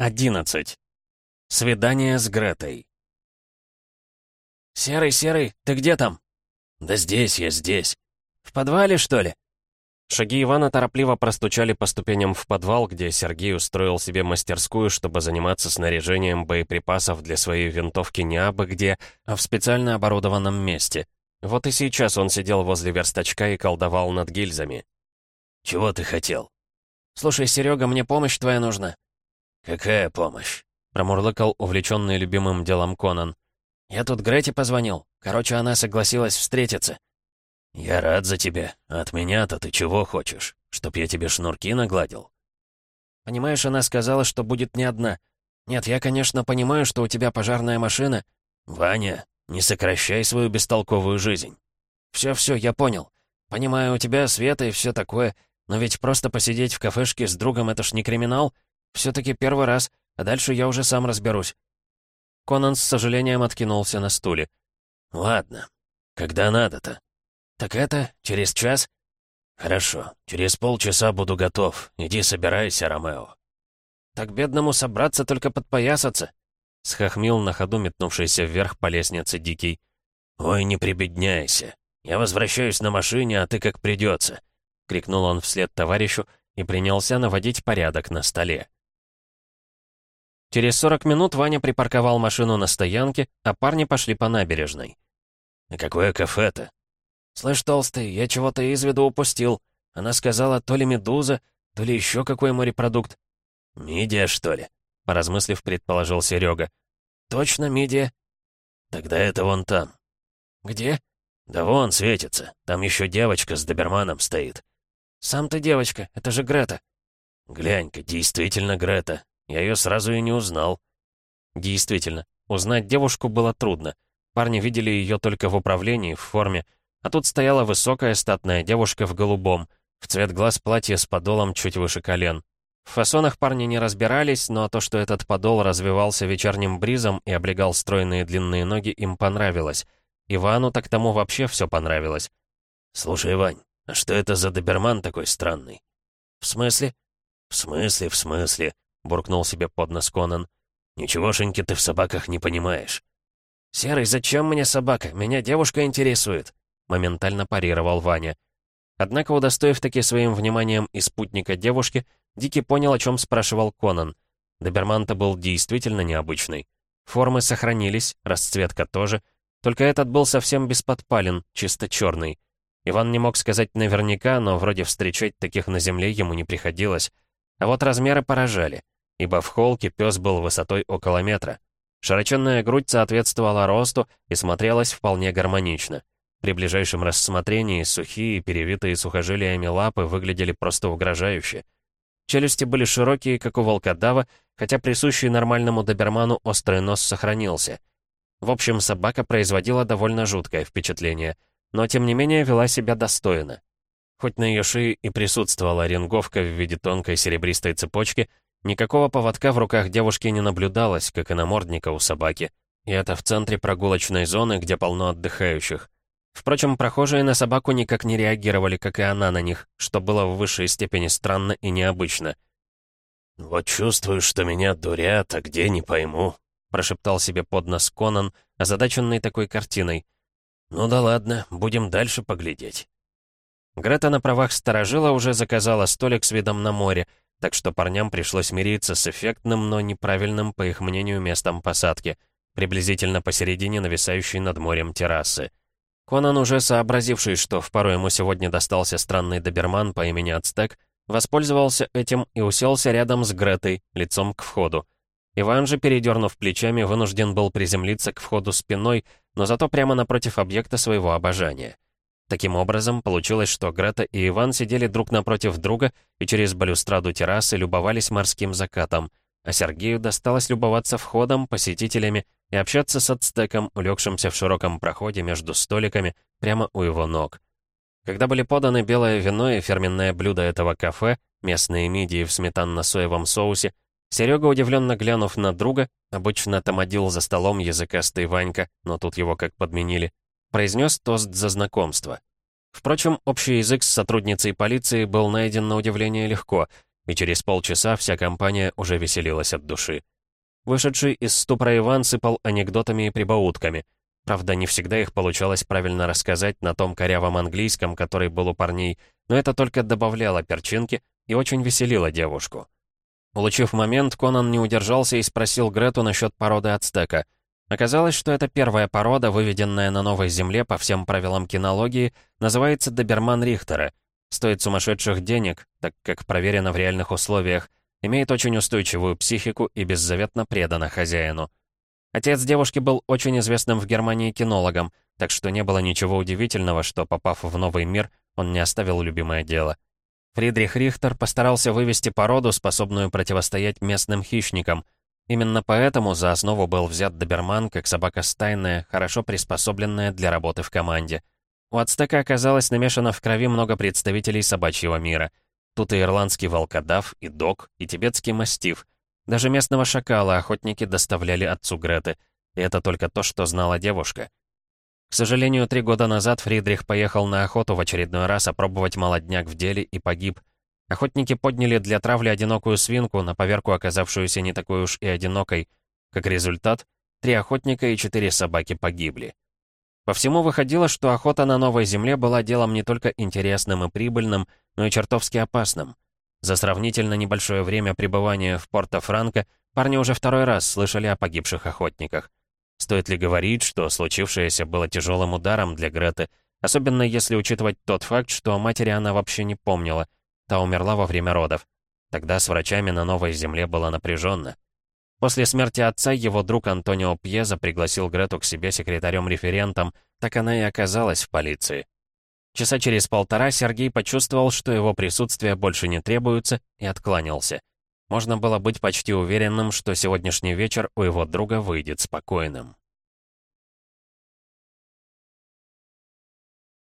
11. Свидание с Гретой. «Серый, Серый, ты где там?» «Да здесь я, здесь». «В подвале, что ли?» Шаги Ивана торопливо простучали по ступеням в подвал, где Сергей устроил себе мастерскую, чтобы заниматься снаряжением боеприпасов для своей винтовки не абы где, а в специально оборудованном месте. Вот и сейчас он сидел возле верстачка и колдовал над гильзами. «Чего ты хотел?» «Слушай, Серега, мне помощь твоя нужна». «Какая помощь?» — промурлыкал увлеченный любимым делом Конан. «Я тут Грете позвонил. Короче, она согласилась встретиться». «Я рад за тебя. От меня-то ты чего хочешь? Чтоб я тебе шнурки нагладил?» «Понимаешь, она сказала, что будет не одна. Нет, я, конечно, понимаю, что у тебя пожарная машина». «Ваня, не сокращай свою бестолковую жизнь». «Все-все, я понял. Понимаю, у тебя света и все такое, но ведь просто посидеть в кафешке с другом — это ж не криминал. Все-таки первый раз, а дальше я уже сам разберусь». Конан с сожалением откинулся на стуле. «Ладно. Когда надо-то?» «Так это, через час?» «Хорошо. Через полчаса буду готов. Иди собирайся, Ромео». «Так бедному собраться, только подпоясаться», — схохмил на ходу метнувшийся вверх по лестнице Дикий. «Ой, не прибедняйся. Я возвращаюсь на машине, а ты как придется», — крикнул он вслед товарищу и принялся наводить порядок на столе. Через 40 минут Ваня припарковал машину на стоянке, а парни пошли по набережной. «А какое кафе-то?» «Слышь, толстый, я чего-то из виду упустил. Она сказала, то ли медуза, то ли еще какой морепродукт». «Мидия, что ли?» — поразмыслив, предположил Серега. «Точно, мидия». «Тогда это вон там». «Где?» «Да вон светится. Там еще девочка с доберманом стоит». «Сам ты девочка, это же Грета». «Глянь-ка, действительно Грета. Я ее сразу и не узнал». Действительно, узнать девушку было трудно. Парни видели ее только в управлении, в форме, а тут стояла высокая статная девушка в голубом, в цвет глаз платье с подолом чуть выше колен. В фасонах парни не разбирались, но то, что этот подол развивался вечерним бризом и облегал стройные длинные ноги, им понравилось. Ивану так тому вообще все понравилось. «Слушай, Вань, а что это за доберман такой странный?» «В смысле?» «В смысле, в смысле?» — буркнул себе под нос Конан. «Ничегошеньки ты в собаках не понимаешь». «Серый, зачем мне собака? Меня девушка интересует», — моментально парировал Ваня. Однако, удостоив таки своим вниманием и спутника девушки, Дикий понял, о чем спрашивал Конан. Доберман-то был действительно необычный. Формы сохранились, расцветка тоже, только этот был совсем бесподпален, чисто черный. Иван не мог сказать наверняка, но вроде встречать таких на земле ему не приходилось. А вот размеры поражали, ибо в холке пес был высотой около метра. Широченная грудь соответствовала росту и смотрелась вполне гармонично. При ближайшем рассмотрении сухие, перевитые сухожилиями лапы выглядели просто угрожающе. Челюсти были широкие, как у волкодава, хотя присущий нормальному доберману острый нос сохранился. В общем, собака производила довольно жуткое впечатление, но тем не менее вела себя достойно. Хоть на ее шее и присутствовала ринговка в виде тонкой серебристой цепочки, никакого поводка в руках девушки не наблюдалось, как и намордника у собаки. И это в центре прогулочной зоны, где полно отдыхающих. Впрочем, прохожие на собаку никак не реагировали, как и она на них, что было в высшей степени странно и необычно. «Вот чувствую, что меня дурят, а где не пойму», — прошептал себе под нос Конан, озадаченный такой картиной. «Ну да ладно, будем дальше поглядеть». Грета на правах сторожила уже заказала столик с видом на море, так что парням пришлось мириться с эффектным, но неправильным, по их мнению, местом посадки, приблизительно посередине нависающей над морем террасы. Конан, уже сообразивший, что в пару ему сегодня достался странный доберман по имени Ацтек, воспользовался этим и уселся рядом с Гретой, лицом к входу. Иван же, передернув плечами, вынужден был приземлиться к входу спиной, но зато прямо напротив объекта своего обожания. Таким образом, получилось, что Грета и Иван сидели друг напротив друга и через балюстраду террасы любовались морским закатом, а Сергею досталось любоваться входом, посетителями и общаться с ацтеком, улегшимся в широком проходе между столиками прямо у его ног. Когда были поданы белое вино и фирменное блюдо этого кафе, местные мидии в сметанно-соевом соусе, Серега, удивленно глянув на друга, обычно тамадил за столом языкастый Ванька, но тут его как подменили, произнес тост за знакомство. Впрочем, общий язык с сотрудницей полиции был найден на удивление легко, и через полчаса вся компания уже веселилась от души. Вышедший из ступора Иван сыпал анекдотами и прибаутками. Правда, не всегда их получалось правильно рассказать на том корявом английском, который был у парней, но это только добавляло перчинки и очень веселило девушку. Улучив момент, Конан не удержался и спросил Грету насчет породы ацтека. Оказалось, что это первая порода, выведенная на новой земле по всем правилам кинологии, называется доберман Рихтера. Стоит сумасшедших денег, так как проверено в реальных условиях, имеет очень устойчивую психику и беззаветно предана хозяину. Отец девушки был очень известным в Германии кинологом, так что не было ничего удивительного, что, попав в новый мир, он не оставил любимое дело. Фридрих Рихтер постарался вывести породу, способную противостоять местным хищникам. Именно поэтому за основу был взят доберман, как собака стайная, хорошо приспособленная для работы в команде. У ацтека оказалось намешано в крови много представителей собачьего мира. Тут и ирландский волкодав, и дог, и тибетский мастиф. Даже местного шакала охотники доставляли отцу Греты. И это только то, что знала девушка. К сожалению, три года назад Фридрих поехал на охоту в очередной раз опробовать молодняк в деле и погиб. Охотники подняли для травли одинокую свинку, на поверку оказавшуюся не такой уж и одинокой. Как результат, три охотника и четыре собаки погибли. По всему выходило, что охота на новой земле была делом не только интересным и прибыльным, но и чертовски опасным. За сравнительно небольшое время пребывания в Порто-Франко парни уже второй раз слышали о погибших охотниках. Стоит ли говорить, что случившееся было тяжелым ударом для Греты, особенно если учитывать тот факт, что матери она вообще не помнила. Та умерла во время родов. Тогда с врачами на Новой Земле было напряженно. После смерти отца его друг Антонио Пьеза пригласил Грету к себе секретарем-референтом, так она и оказалась в полиции. Часа через полтора Сергей почувствовал, что его присутствие больше не требуется, и откланялся. Можно было быть почти уверенным, что сегодняшний вечер у его друга выйдет спокойным.